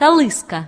колыска.